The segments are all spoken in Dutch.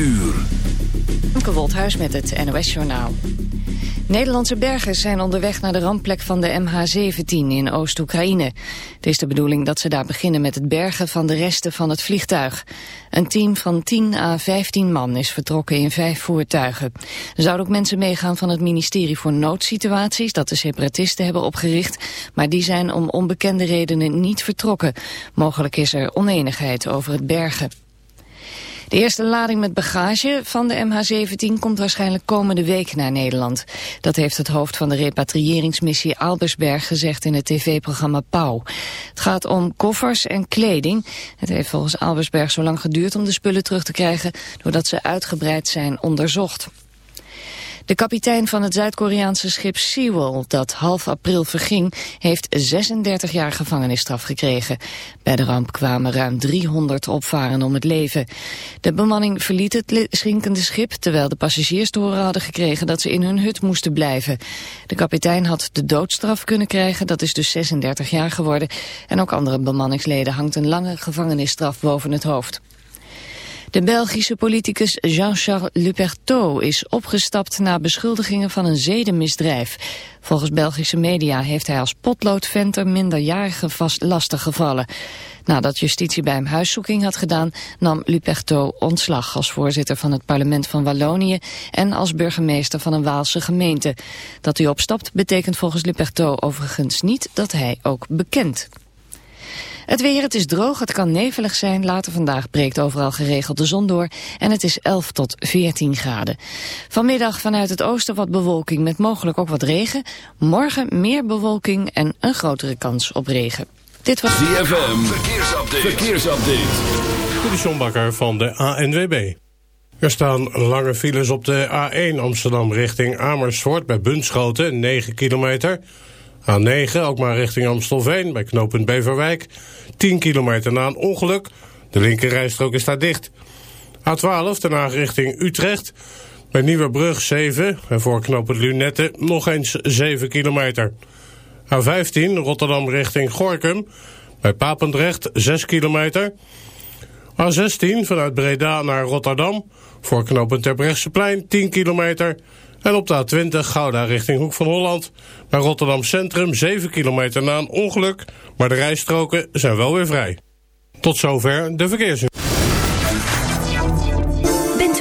uur. Met het NOS Journaal. Nederlandse bergers zijn onderweg naar de rampplek van de MH17 in Oost-Oekraïne. Het is de bedoeling dat ze daar beginnen met het bergen van de resten van het vliegtuig. Een team van 10 à 15 man is vertrokken in vijf voertuigen. Er zouden ook mensen meegaan van het ministerie voor noodsituaties dat de separatisten hebben opgericht, maar die zijn om onbekende redenen niet vertrokken. Mogelijk is er oneenigheid over het bergen. De eerste lading met bagage van de MH17 komt waarschijnlijk komende week naar Nederland. Dat heeft het hoofd van de repatriëringsmissie Albersberg gezegd in het tv-programma Pauw. Het gaat om koffers en kleding. Het heeft volgens Albersberg zo lang geduurd om de spullen terug te krijgen... doordat ze uitgebreid zijn onderzocht. De kapitein van het Zuid-Koreaanse schip Sewol, dat half april verging, heeft 36 jaar gevangenisstraf gekregen. Bij de ramp kwamen ruim 300 opvaren om het leven. De bemanning verliet het schinkende schip, terwijl de passagiers te horen hadden gekregen dat ze in hun hut moesten blijven. De kapitein had de doodstraf kunnen krijgen, dat is dus 36 jaar geworden. En ook andere bemanningsleden hangt een lange gevangenisstraf boven het hoofd. De Belgische politicus Jean-Charles Lupertot is opgestapt na beschuldigingen van een zedenmisdrijf. Volgens Belgische media heeft hij als potloodventer minderjarigen vast lastig gevallen. Nadat justitie bij hem huiszoeking had gedaan, nam Lupertot ontslag als voorzitter van het parlement van Wallonië en als burgemeester van een Waalse gemeente. Dat hij opstapt betekent volgens Lupertot overigens niet dat hij ook bekent. Het weer, het is droog, het kan nevelig zijn. Later vandaag breekt overal geregeld de zon door. En het is 11 tot 14 graden. Vanmiddag vanuit het oosten wat bewolking met mogelijk ook wat regen. Morgen meer bewolking en een grotere kans op regen. Dit was ZFM, verkeersupdate. verkeersupdate. De van de ANWB. Er staan lange files op de A1 Amsterdam richting Amersfoort bij Bunschoten, 9 kilometer... A9, ook maar richting Amstelveen, bij knooppunt Beverwijk. 10 kilometer na een ongeluk. De linkerrijstrook is daar dicht. A12, daarna richting Utrecht. Bij Nieuwebrug 7 en voor knooppunt Lunette nog eens 7 kilometer. A15, Rotterdam richting Gorkum. Bij Papendrecht 6 kilometer. A16 vanuit Breda naar Rotterdam. Voor knooppunt Terbrechtseplein 10 kilometer. En op de A20 Gouda richting Hoek van Holland. Bij Rotterdam Centrum 7 kilometer na een ongeluk. Maar de rijstroken zijn wel weer vrij. Tot zover de verkeers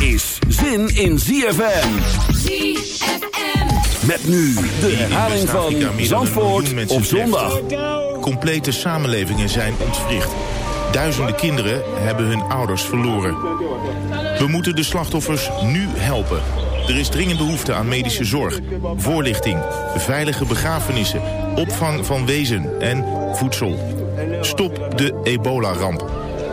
Is zin in ZFM. ZFM. Met nu de herhaling van Zandvoort op zondag. Complete samenlevingen zijn ontwricht. Duizenden kinderen hebben hun ouders verloren. We moeten de slachtoffers nu helpen. Er is dringend behoefte aan medische zorg, voorlichting, veilige begrafenissen, opvang van wezen en voedsel. Stop de ebola-ramp.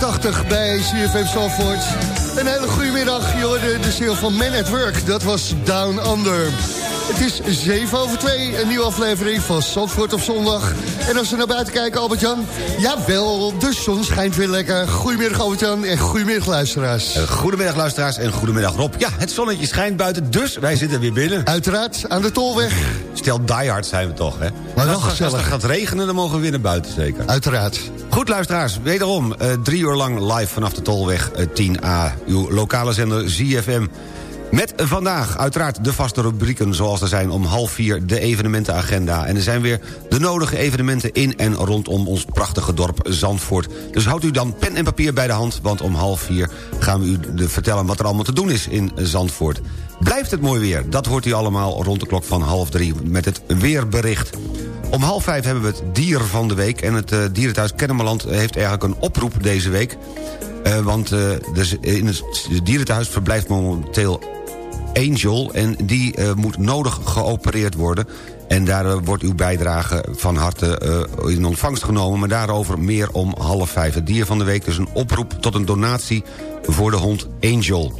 1982 bij CFM Zalvoort. Een hele goede middag, je hoorde de ziel van Man at Work. Dat was Down Under. Het is 7 over 2, een nieuwe aflevering van Zandvoort op zondag. En als we naar buiten kijken, Albert-Jan... Jawel, de zon schijnt weer lekker. Goedemiddag Albert-Jan en goedemiddag luisteraars. Goedemiddag luisteraars en goedemiddag Rob. Ja, het zonnetje schijnt buiten, dus wij zitten weer binnen. Uiteraard, aan de Tolweg. Stel diehard zijn we toch, hè? Maar wel als, als gezellig. het gaat regenen, dan mogen we weer naar buiten, zeker. Uiteraard. Goed, luisteraars, wederom eh, drie uur lang live vanaf de Tolweg eh, 10A. Uw lokale zender ZFM. Met vandaag uiteraard de vaste rubrieken zoals er zijn om half vier de evenementenagenda. En er zijn weer de nodige evenementen in en rondom ons prachtige dorp Zandvoort. Dus houdt u dan pen en papier bij de hand, want om half vier gaan we u vertellen wat er allemaal te doen is in Zandvoort. Blijft het mooi weer, dat hoort u allemaal rond de klok van half drie met het weerbericht. Om half vijf hebben we het dier van de week. En het eh, dierenthuis Kennemerland heeft eigenlijk een oproep deze week. Eh, want eh, dus in het dierenthuis verblijft momenteel Angel... en die moet nodig geopereerd worden. En daar wordt uw bijdrage van harte in ontvangst genomen. Maar daarover meer om half vijf. Het dier van de week dus een oproep tot een donatie voor de hond Angel.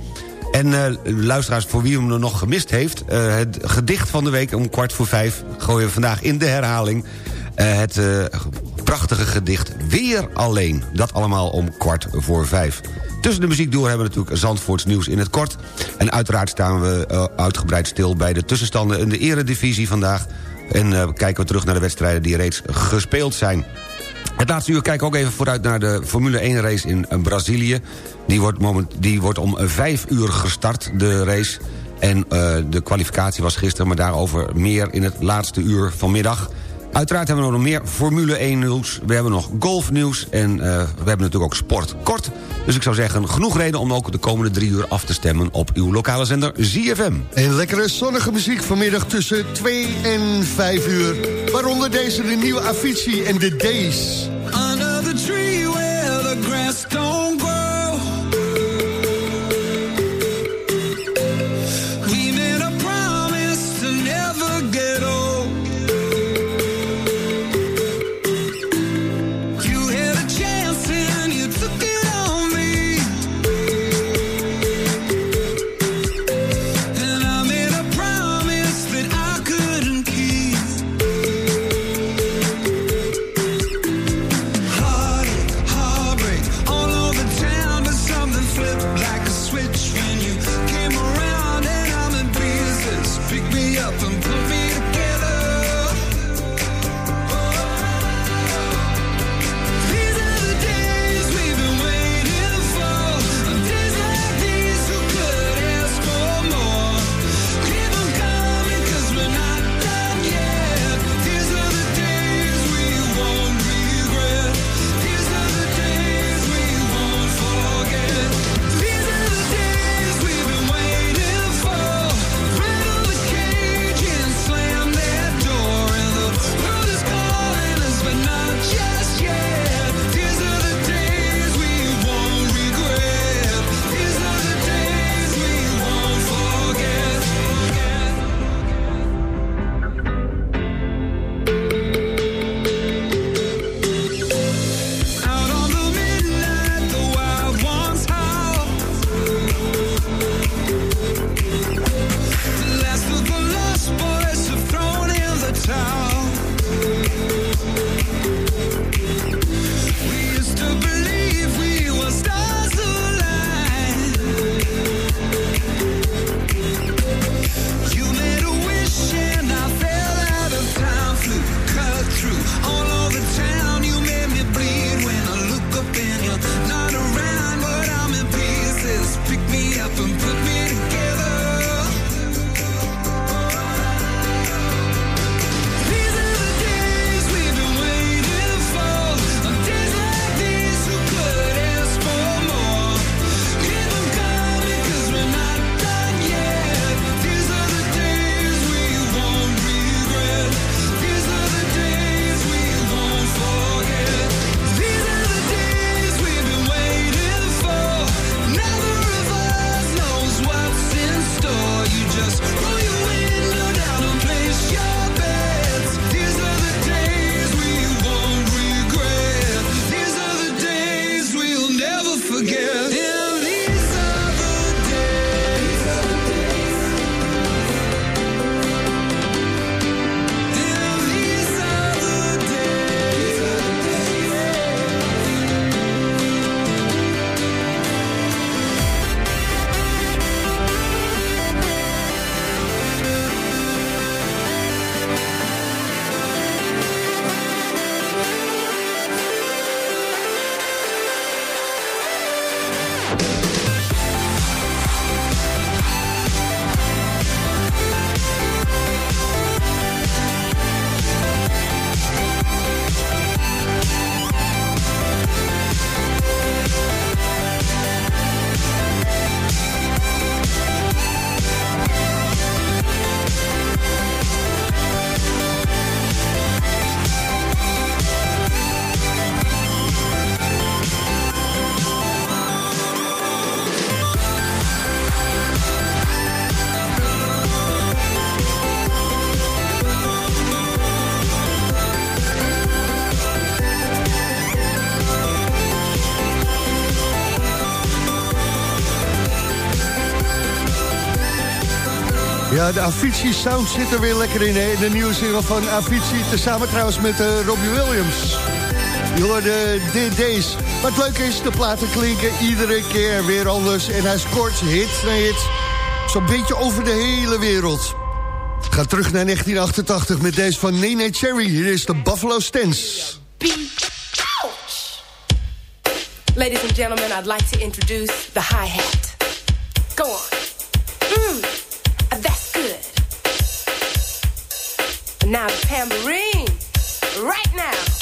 En eh, luisteraars, voor wie hem er nog gemist heeft... eh, het gedicht van de week om kwart voor vijf... gooien we vandaag in de herhaling... eh, het prachtige gedicht Weer Alleen. Dat allemaal om kwart voor vijf. Tussen de muziek door hebben we natuurlijk Zandvoorts nieuws in het kort. En uiteraard staan we uitgebreid stil bij de tussenstanden in de eredivisie vandaag. En kijken we terug naar de wedstrijden die reeds gespeeld zijn. Het laatste uur kijken we ook even vooruit naar de Formule 1 race in eh, Brazilië. Die wordt, moment, die wordt om 5 uur gestart, de race. En uh, de kwalificatie was gisteren, maar daarover meer in het laatste uur vanmiddag. Uiteraard hebben we nog meer Formule 1 nieuws. We hebben nog golfnieuws en uh, we hebben natuurlijk ook sport kort. Dus ik zou zeggen, genoeg reden om ook de komende drie uur af te stemmen... op uw lokale zender ZFM. En lekkere zonnige muziek vanmiddag tussen 2 en 5 uur. Waaronder deze de nieuwe Avicii en The Days. Under the tree where the grass don't grow Eh, de Avicii Sound zit er weer lekker in, hè? De nieuwe single van Avicii, tezamen trouwens met eh, Robbie Williams. Je hoorde DD's. Maar Wat leuk is, de platen klinken iedere keer weer anders. En hij scoort hit na hit. Zo'n beetje over de hele wereld. Ga terug naar 1988 met deze van Nene Cherry. Hier is de Buffalo Stance. Ladies and gentlemen, I'd like to introduce the hi-hat. Go on. Now tambourine, right now.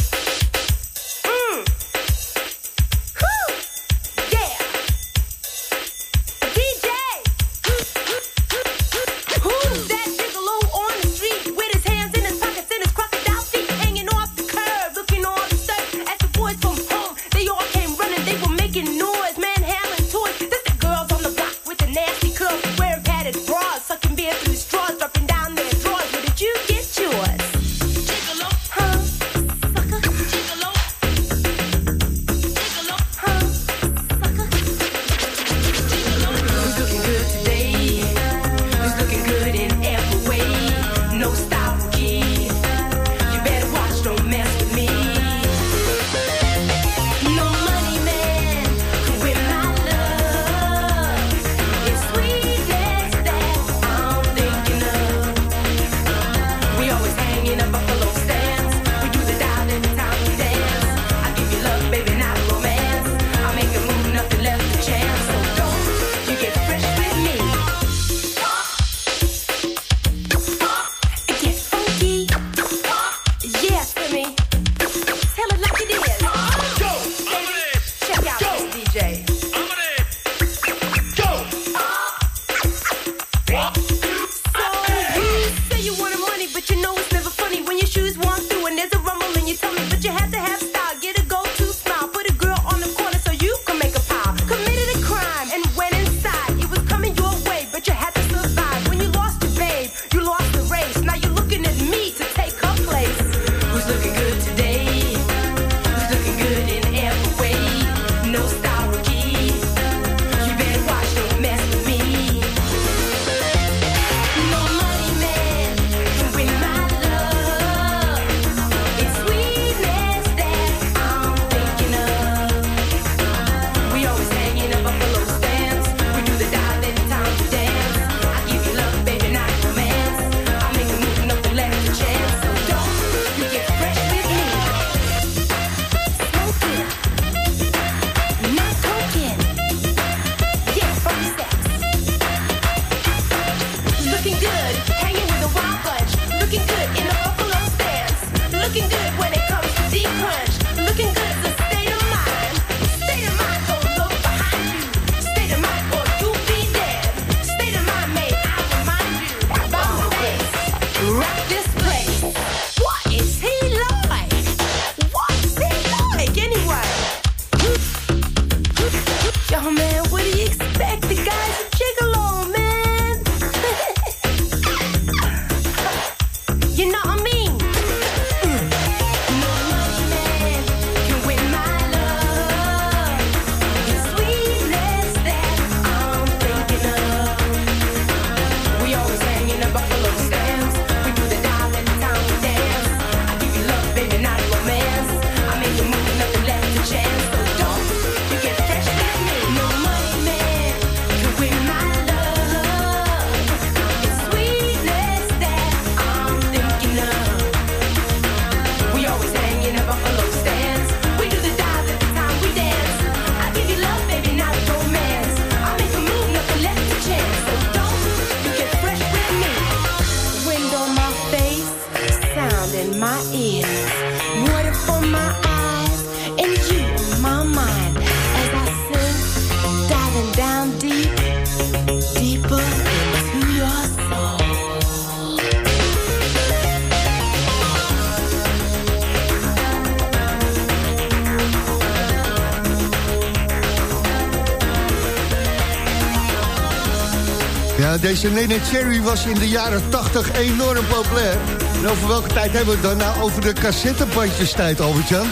Deze Nene Cherry was in de jaren 80 enorm populair. En over welke tijd hebben we het dan? Nou, over de cassettebandjes tijd, Albert-Jan.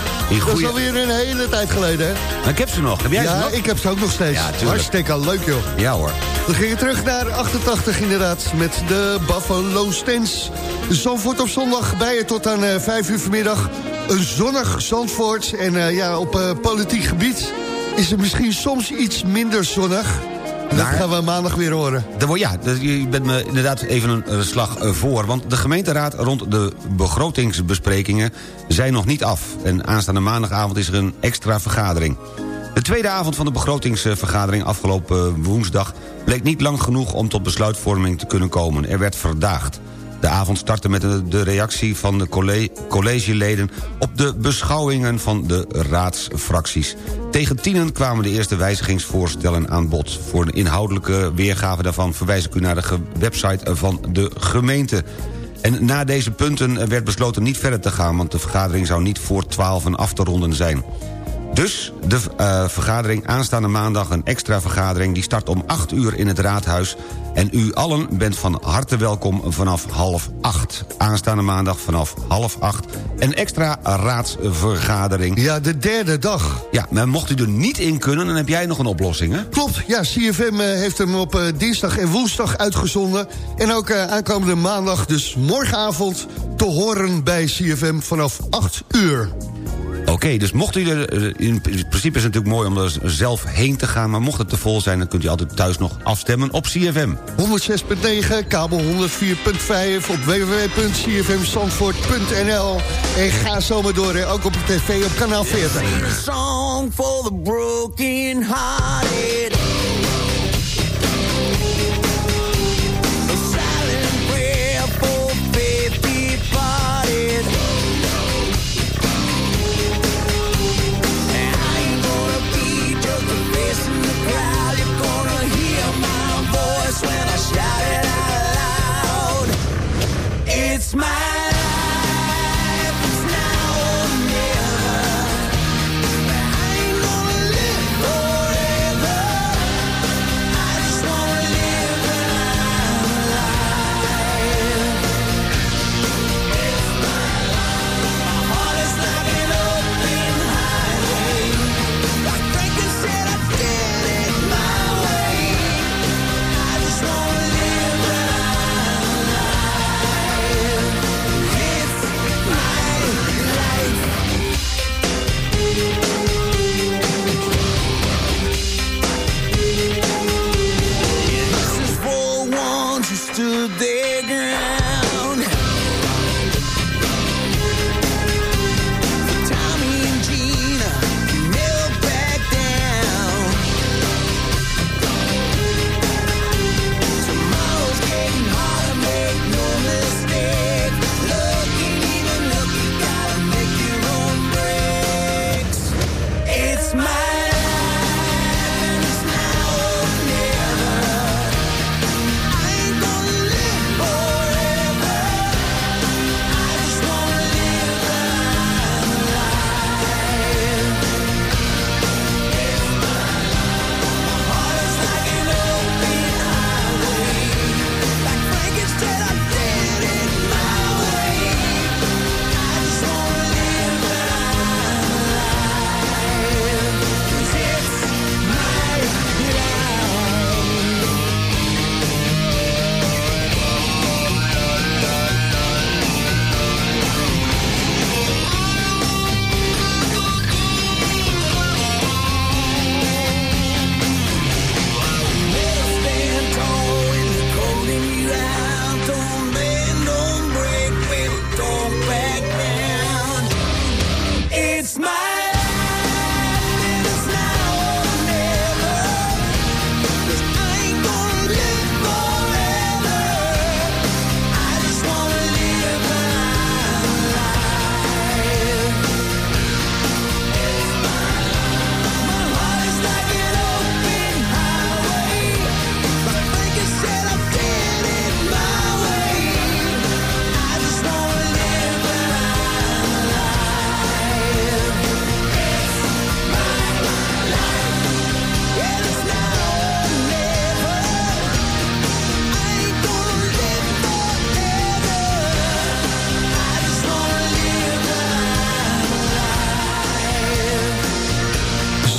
Dat is alweer een hele tijd geleden, hè? Maar ik heb ze nog. Heb jij ja, ze nog? ik heb ze ook nog steeds. Ja, Hartstikke leuk, joh. Ja, hoor. We gingen terug naar 88 inderdaad, met de Buffalo Stens. Zandvoort op zondag, bij je tot aan eh, 5 uur vanmiddag. Een zonnig Zandvoort en eh, ja, op eh, politiek gebied is het misschien soms iets minder zonnig... Dat gaan we maandag weer horen. ja, je bent me inderdaad even een slag eh, voor. Want de gemeenteraad rond de begrotingsbesprekingen zijn nog niet af. En aanstaande maandagavond is er een extra vergadering. De tweede avond van de begrotingsvergadering afgelopen eh, woensdag... bleek niet lang genoeg om tot besluitvorming te kunnen komen. Er werd verdaagd. De avond startte met de- reactie van de colle- collegeleden... op de beschouwingen van de raadsfracties. Tegen tienen kwamen de eerste wijzigingsvoorstellen aan bod. Voor een inhoudelijke weergave daarvan verwijs ik u naar de website van de gemeente. En na deze punten werd besloten niet verder te gaan... want de vergadering zou niet voor 12 af te ronden zijn. Dus de eh, vergadering aanstaande maandag, een extra vergadering... die start om 8 uur in het raadhuis. En u allen bent van harte welkom vanaf half 8. Aanstaande maandag vanaf half 8. Een extra raadsvergadering. Ja, de derde dag. Ja, maar mocht u er niet in kunnen, dan heb jij nog een oplossing, hè? Klopt, ja, CFM eh, heeft hem op eh, dinsdag en woensdag uitgezonden. En ook aankomende maandag, dus morgenavond... te horen bij CFM vanaf 8 uur. Oké, dus mocht u er... eh, In principe is het natuurlijk mooi om er zelf heen te gaan... maar mocht het te vol zijn, dan kunt u altijd thuis nog afstemmen op CFM. 106.9, kabel 104.5 op www.cfmzandvoort.nl. En ga zomaar door, hè, ook op de tv op kanaal 40. song for the broken hearted. It's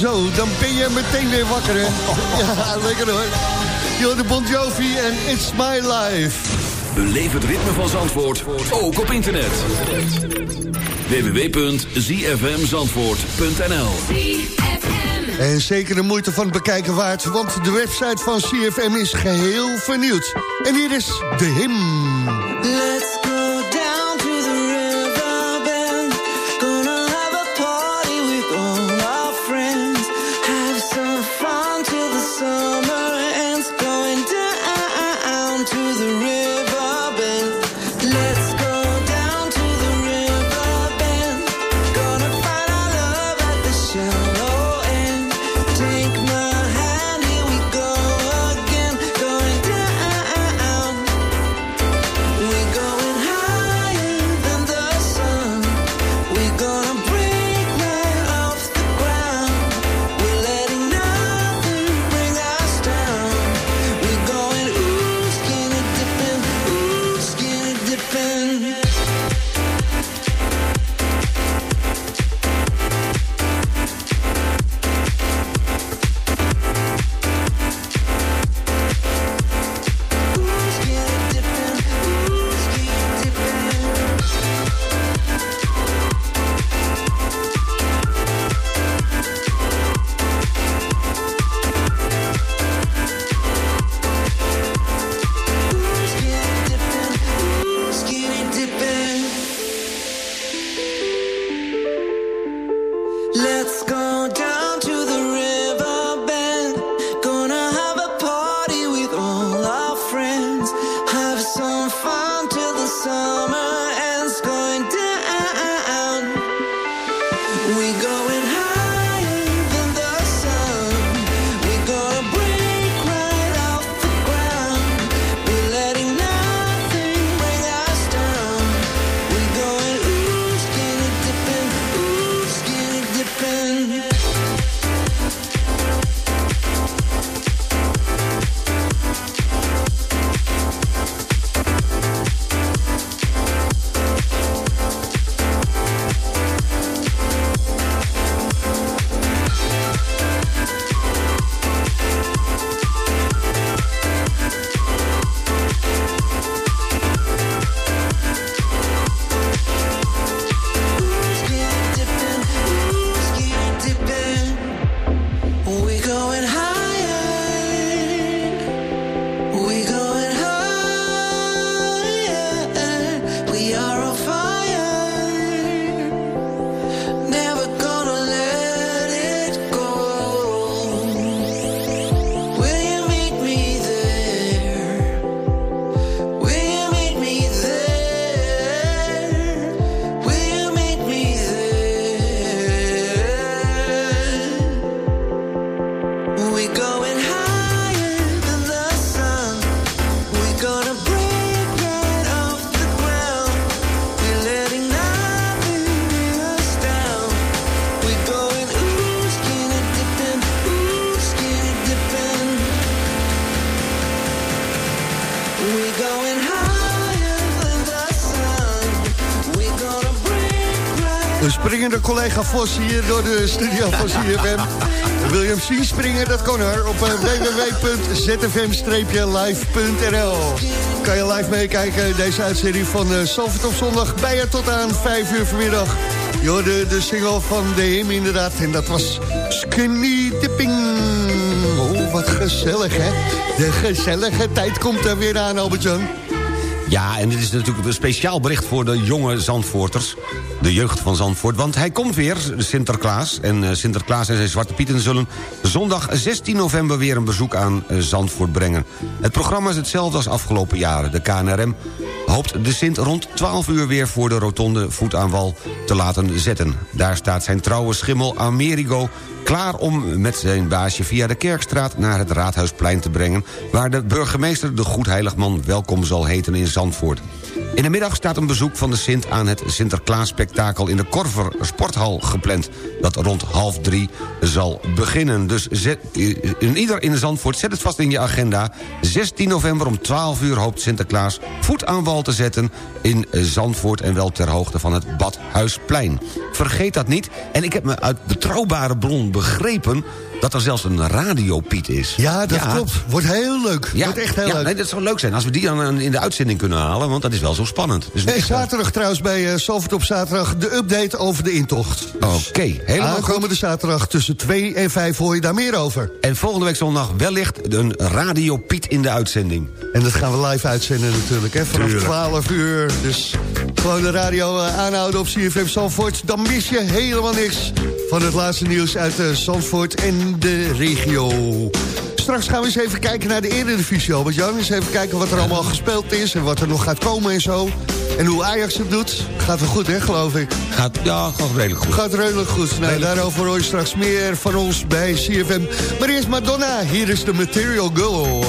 Zo, dan ben je meteen weer wakker, hè? Ja, lekker hoor. Yo, de Bon Jovi en It's My Life. Beleef het ritme van Zandvoort, ook op internet. www.zfmzandvoort.nl En zeker de moeite van het bekijken waard, want de website van CFM is geheel vernieuwd. En hier is de hymn. Een springende collega Vos hier door de studio van CFM. Wil je zien springen? Dat kan er op eh, www.zfm-live.nl Kan je live meekijken deze uitzending van uh, Salford op zondag. Bij je tot aan 5 uur vanmiddag. Je hoorde de single van de inderdaad. En dat was Skinny. Oh, wat gezellig hè. De gezellige tijd komt er weer aan, Albert-Jan. Ja, en dit is natuurlijk een speciaal bericht voor de jonge Zandvoorters. De jeugd van Zandvoort, want hij komt weer, Sinterklaas. En eh, Sinterklaas en zijn Zwarte Pieten zullen zondag 16 november... weer een bezoek aan eh, Zandvoort brengen. Het programma is hetzelfde als afgelopen jaren. De KNRM hoopt de Sint rond 12 uur weer voor de rotonde voet aan wal te laten zetten. Daar staat zijn trouwe schimmel Amerigo klaar om met zijn baasje via de Kerkstraat naar het Raadhuisplein te brengen... waar de burgemeester de Goedheiligman welkom zal heten in Zandvoort. In de middag staat een bezoek van de Sint aan het Sinterklaas-spektakel... in de Korver Sporthal gepland, dat rond half drie zal beginnen. Dus zet, in ieder in Zandvoort, zet het vast in je agenda. 16 november om 12 uur hoopt Sinterklaas voet aan wal te zetten... in Zandvoort en wel ter hoogte van het Badhuisplein. Vergeet dat niet. En ik heb me uit betrouwbare bron begrepen dat er zelfs een radiopiet is. Ja, dat klopt. Wordt heel leuk. Ja, Wordt echt heel ja, leuk. Nee, dat zou leuk zijn als we die dan in de uitzending kunnen halen... want dat is wel zo spannend. Dus Hey, echt wel- zaterdag trouwens bij uh, Salford op zaterdag de update over de intocht. Oké, helemaal goed. Aankomende zaterdag tussen 2 en 5 hoor je daar meer over. En volgende week zondag wellicht een Radio Piet in de uitzending. En dat gaan we live uitzenden natuurlijk, hè, vanaf Tuurlijk. 12 uur. Dus gewoon de radio eh, aanhouden op CFM Zandvoort. Dan mis je helemaal niks van het laatste nieuws uit eh, Zandvoort en de regio. Straks gaan we eens even kijken naar de Eredivisie, Albert-Jan. Eens even kijken wat er allemaal gespeeld is en wat er nog gaat komen en zo. En hoe Ajax het doet. Gaat wel goed, hè, geloof ik. Gaat, ja, gaat redelijk goed. Gaat redelijk goed. Nou, daarover hoor je straks meer van ons bij CFM. Maar eerst Madonna. Hier is de Material Girl.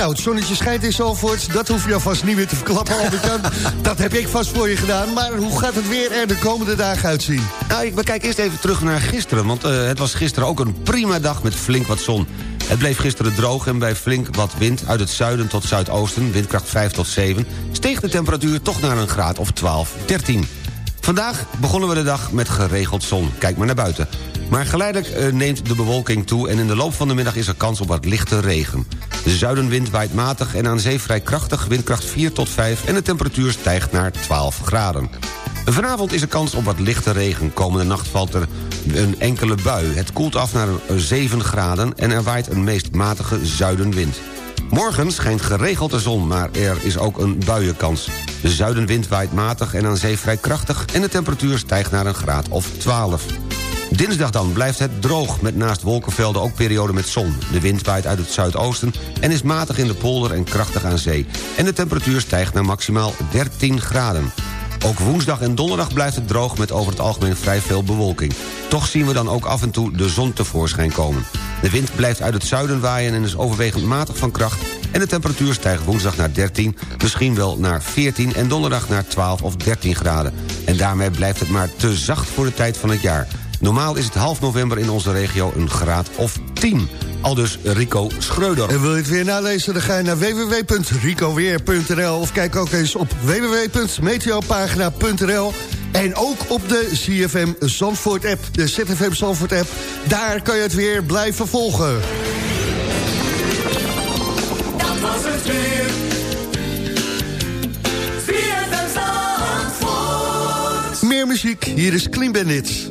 Nou, het zonnetje schijnt in Zalvoort. Dat hoef je alvast niet meer te verklappen, Albert-Jan. Dat heb ik vast voor je gedaan. Maar hoe gaat het weer er de komende dagen uitzien? Nou, ik bekijk eerst even terug naar gisteren. Want eh, het was gisteren ook een prima dag met flink wat zon. Het bleef gisteren droog en bij flink wat wind uit het zuiden tot zuidoosten... windkracht 5 tot 7, steeg de temperatuur toch naar een graad of 12, 13. Vandaag begonnen we de dag met geregeld zon. Kijk maar naar buiten. Maar geleidelijk eh, neemt de bewolking toe... en in de loop van de middag is er kans op wat lichte regen. De zuidenwind waait matig en aan zee vrij krachtig... windkracht 4 tot 5 en de temperatuur stijgt naar 12 graden. Vanavond is er kans op wat lichte regen. Komende nacht valt er een enkele bui. Het koelt af naar 7 graden en er waait een meest matige zuidenwind. Morgen schijnt geregeld de zon, maar er is ook een buienkans. De zuidenwind waait matig en aan zee vrij krachtig... en de temperatuur stijgt naar een graad of 12. Dinsdag dan blijft het droog, met naast wolkenvelden ook perioden met zon. De wind waait uit het zuidoosten en is matig in de polder en krachtig aan zee. En de temperatuur stijgt naar maximaal 13 graden. Ook woensdag en donderdag blijft het droog met over het algemeen vrij veel bewolking. Toch zien we dan ook af en toe de zon tevoorschijn komen. De wind blijft uit het zuiden waaien en is overwegend matig van kracht... en de temperatuur stijgt woensdag naar 13, misschien wel naar 14... en donderdag naar 12 of 13 graden. En daarmee blijft het maar te zacht voor de tijd van het jaar. Normaal is het half november in onze regio een graad of 10. Aldus Rico Schreuder. En wil je het weer nalezen, dan ga je naar www.ricoweer.nl... of kijk ook eens op www.meteopagina.nl... En ook op de CFM Zandvoort app, de ZFM Zandvoort app. Daar kan je het weer blijven volgen. Dat was het weer. ZFM Zandvoort. Meer muziek, hier is Clean Bandits.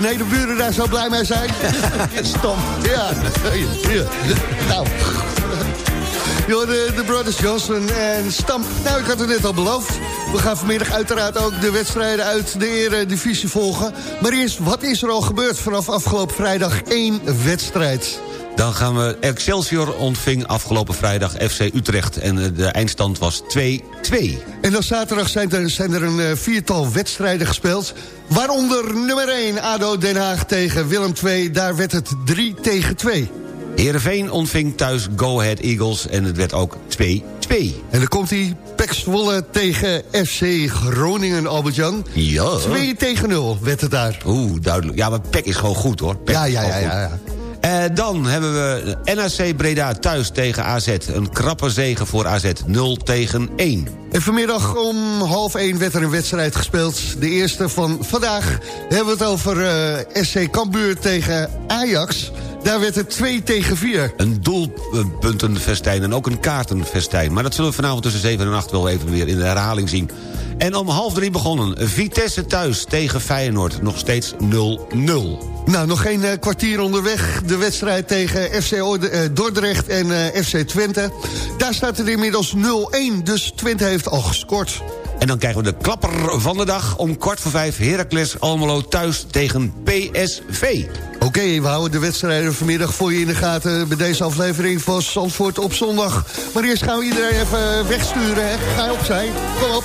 Benedenburen daar zo blij mee zijn? Stom. Ja, ja. nou. Yo, de, de Brothers Johnson en Stamp. Nou, ik had het net al beloofd. We gaan vanmiddag uiteraard ook de wedstrijden uit de Eredivisie volgen. Maar eerst, wat is er al gebeurd vanaf afgelopen vrijdag? één wedstrijd. Dan gaan we... Excelsior ontving afgelopen vrijdag FC Utrecht. En eh, de eindstand was 2-2. En dan zaterdag zijn er, zijn er een eh, viertal wedstrijden gespeeld. Waaronder nummer 1, ADO Den Haag tegen Willem II. Daar werd het 3 tegen 2. Heerenveen ontving thuis Go Ahead Eagles. En het werd ook 2-2. En dan komt hij Pek Zwolle tegen FC Groningen, Albert-Jan. Ja. 2 tegen 0 werd het daar. Oeh, duidelijk. Ja, maar Pek is gewoon goed, hoor. Pek Ja, ja, ja, ja. Eh, dan hebben we NAC Breda thuis tegen AZ. Een krappe zege voor AZ, 0 tegen 1. En vanmiddag om half 1 werd er een wedstrijd gespeeld. De eerste van vandaag hebben we het over eh, SC Cambuur tegen Ajax. Daar werd het 2 tegen 4. Een doelpuntenfestijn en ook een kaartenfestijn. Maar dat zullen we vanavond tussen 7 en 8 wel even weer in de herhaling zien. En om half drie begonnen. Vitesse thuis tegen Feyenoord. Nog steeds 0-0. Nou, nog geen eh, kwartier onderweg. De wedstrijd tegen FC eh, Dordrecht en eh, FC Twente. Daar staat het inmiddels 0-1, dus Twente heeft al gescoord. En dan krijgen we de klapper van de dag. Om kwart voor vijf Heracles Almelo thuis tegen PSV. Oké, we houden de wedstrijden vanmiddag voor je in de gaten... bij deze aflevering van Zandvoort op zondag. Maar eerst gaan we iedereen even wegsturen, hè. Ga opzij, kom op.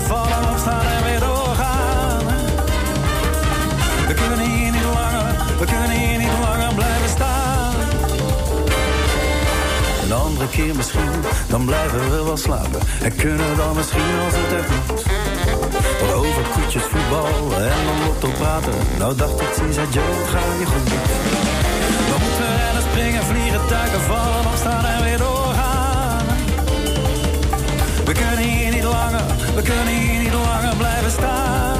Vallen, opstaan en weer doorgaan. We kunnen hier niet langer, we kunnen hier niet langer blijven staan. Een andere keer misschien, dan blijven we wel slapen. En kunnen dan misschien als het echt moet. Wat over koetjes, voetbal en dan lotto praten. Nou dacht ik, zie adieu, het ga je goed. We moeten rennen, springen, vliegen, duiken, vallen, opstaan en weer doorgaan. We kunnen hier langer, we kunnen hier niet langer blijven staan.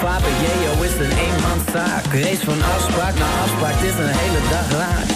Papa, jeo is een eenmanszaak. Race van afspraak naar afspraak, is een hele dag raak.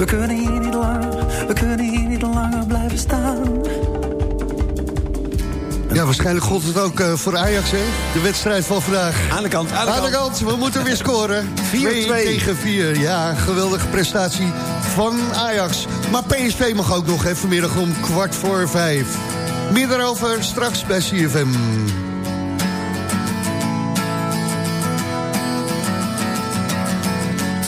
We kunnen hier niet langer, we kunnen hier niet langer blijven staan. Waarschijnlijk gold het ook eh, voor Ajax, hè? De wedstrijd van vandaag. Aan de kant, aan de Aan de kant. kant, we moeten weer scoren. 4-2. 2 tegen 4. Ja, geweldige prestatie van Ajax. Maar PSV mag ook nog even vanmiddag om kwart voor vijf. Meer daarover straks bij CFM.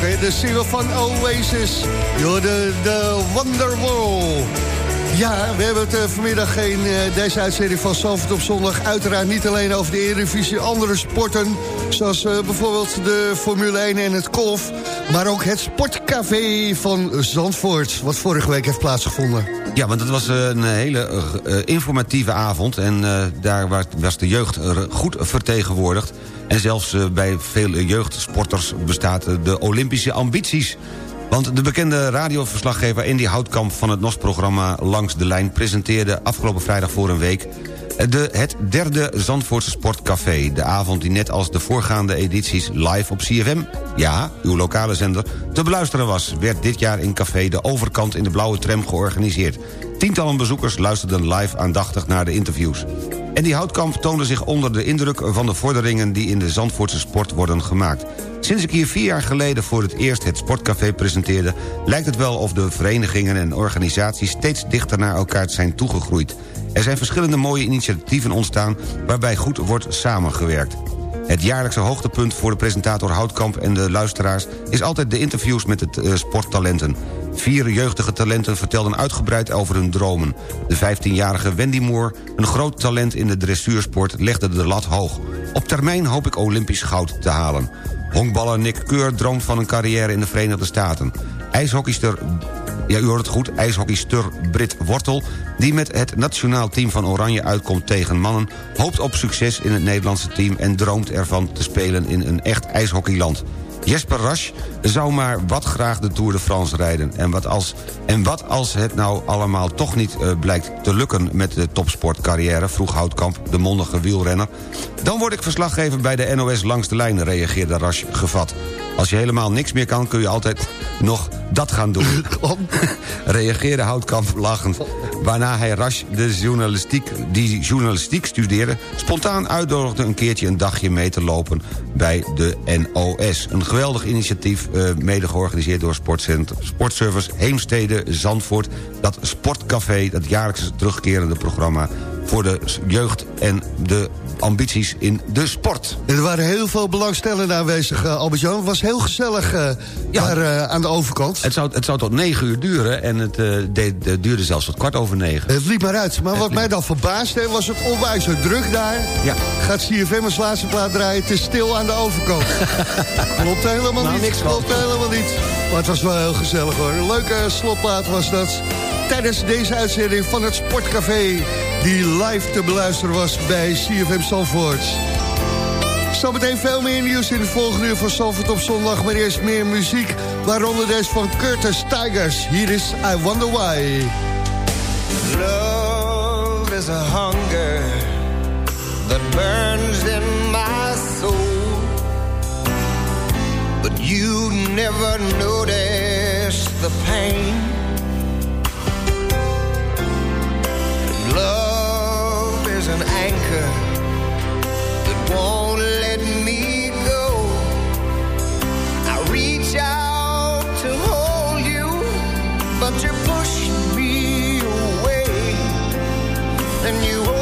Hè? De single van Oasis. De, de Wonderwall. Ja, we hebben het eh, vanmiddag in eh, deze uitzending van Zalvert op zondag... uiteraard niet alleen over de Eredivisie, andere sporten... zoals eh, bijvoorbeeld de Formule 1 en het golf... maar ook het sportcafé van Zandvoort... wat vorige week heeft plaatsgevonden. Ja, want het was een hele informatieve avond... en daar wa- was de jeugd goed vertegenwoordigd. En zelfs eh, bij veel jeugdsporters bestaat eh, de Olympische ambities. Want de bekende radioverslaggever Indy Houtkamp... van het NOS-programma Langs de Lijn... presenteerde afgelopen vrijdag voor een week... eh, De, het derde Zandvoortse Sportcafé. De avond die net als de voorgaande edities live op CFM... ja, uw lokale zender, te beluisteren was... werd dit jaar in Café De Overkant in de Blauwe Tram georganiseerd. Tientallen bezoekers luisterden live aandachtig naar de interviews. En die Houtkamp toonde zich onder de indruk van de vorderingen... die in de Zandvoortse sport worden gemaakt. Sinds ik hier vier jaar geleden voor het eerst het Sportcafé presenteerde... lijkt het wel of de verenigingen en organisaties... steeds dichter naar elkaar zijn toegegroeid. Er zijn verschillende mooie initiatieven ontstaan... waarbij goed wordt samengewerkt. Het jaarlijkse hoogtepunt voor de presentator Houtkamp en de luisteraars... is altijd de interviews met de eh, sporttalenten. Vier jeugdige talenten vertelden uitgebreid over hun dromen. De 15-jarige Wendy Moore, een groot talent in de dressuursport... legde de lat hoog. Op termijn hoop ik olympisch goud te halen. Honkballer Nick Keur droomt van een carrière in de Verenigde Staten. IJshockeyster ja, u hoort het goed, ijshockeyster Brit Wortel... die met het nationaal team van Oranje uitkomt tegen mannen... hoopt op succes in het Nederlandse team... en droomt ervan te spelen in een echt ijshockeyland. Jesper Rasch zou maar wat graag de Tour de France rijden. En wat als, en wat als het nou allemaal toch niet eh, blijkt te lukken... met de topsportcarrière, vroeg Houtkamp, de mondige wielrenner... dan word ik verslaggever bij de NOS Langs de Lijn, reageerde Rasch gevat. Als je helemaal niks meer kan, kun je altijd nog dat gaan doen. reageerde Houtkamp lachend. Waarna hij Rasch, de journalistiek, die journalistiek studeerde... spontaan uitnodigde een keertje een dagje mee te lopen bij de NOS. Een geweldig initiatief, eh, mede georganiseerd door Sportservice Heemstede Zandvoort. Dat Sportcafé, dat jaarlijks terugkerende programma voor de jeugd en de ambities in de sport. Er waren heel veel belangstellenden aanwezig, uh, Albert-Jan. Het was heel gezellig uh, daar uh, aan de overkant. Het zou, het zou tot negen uur duren en het deed, duurde zelfs tot kwart over negen. Het liep maar uit. Maar wat mij dan verbaasde, was het onwijs zo druk daar. Ja. Gaat CFM als laatste plaat draaien, het is stil aan de overkant. klopt helemaal Nou, niet, niks klopt helemaal niet. Maar het was wel heel gezellig hoor. Een leuke slotplaat was dat. Tijdens deze uitzending van het Sportcafé... die live te beluisteren was bij CFM Zandvoort. Zometeen veel meer nieuws in de volgende uur van Zandvoort op zondag... maar eerst meer muziek, waaronder deze van Curtis Tigers. Hier is I Wonder Why. Love is a hunger that burns in my soul. But you never notice the pain. That won't let me go. I reach out to hold you, but you push me away. You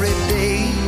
every day.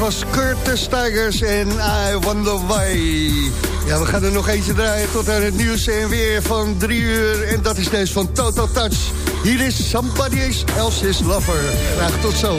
Was Curtis Tigers en I Wonder Why. Ja, we gaan er nog eentje draaien tot aan het nieuws en weer van drie uur. En dat is deze van Total Touch. Hier is Somebody Else's Lover. Graag tot zo.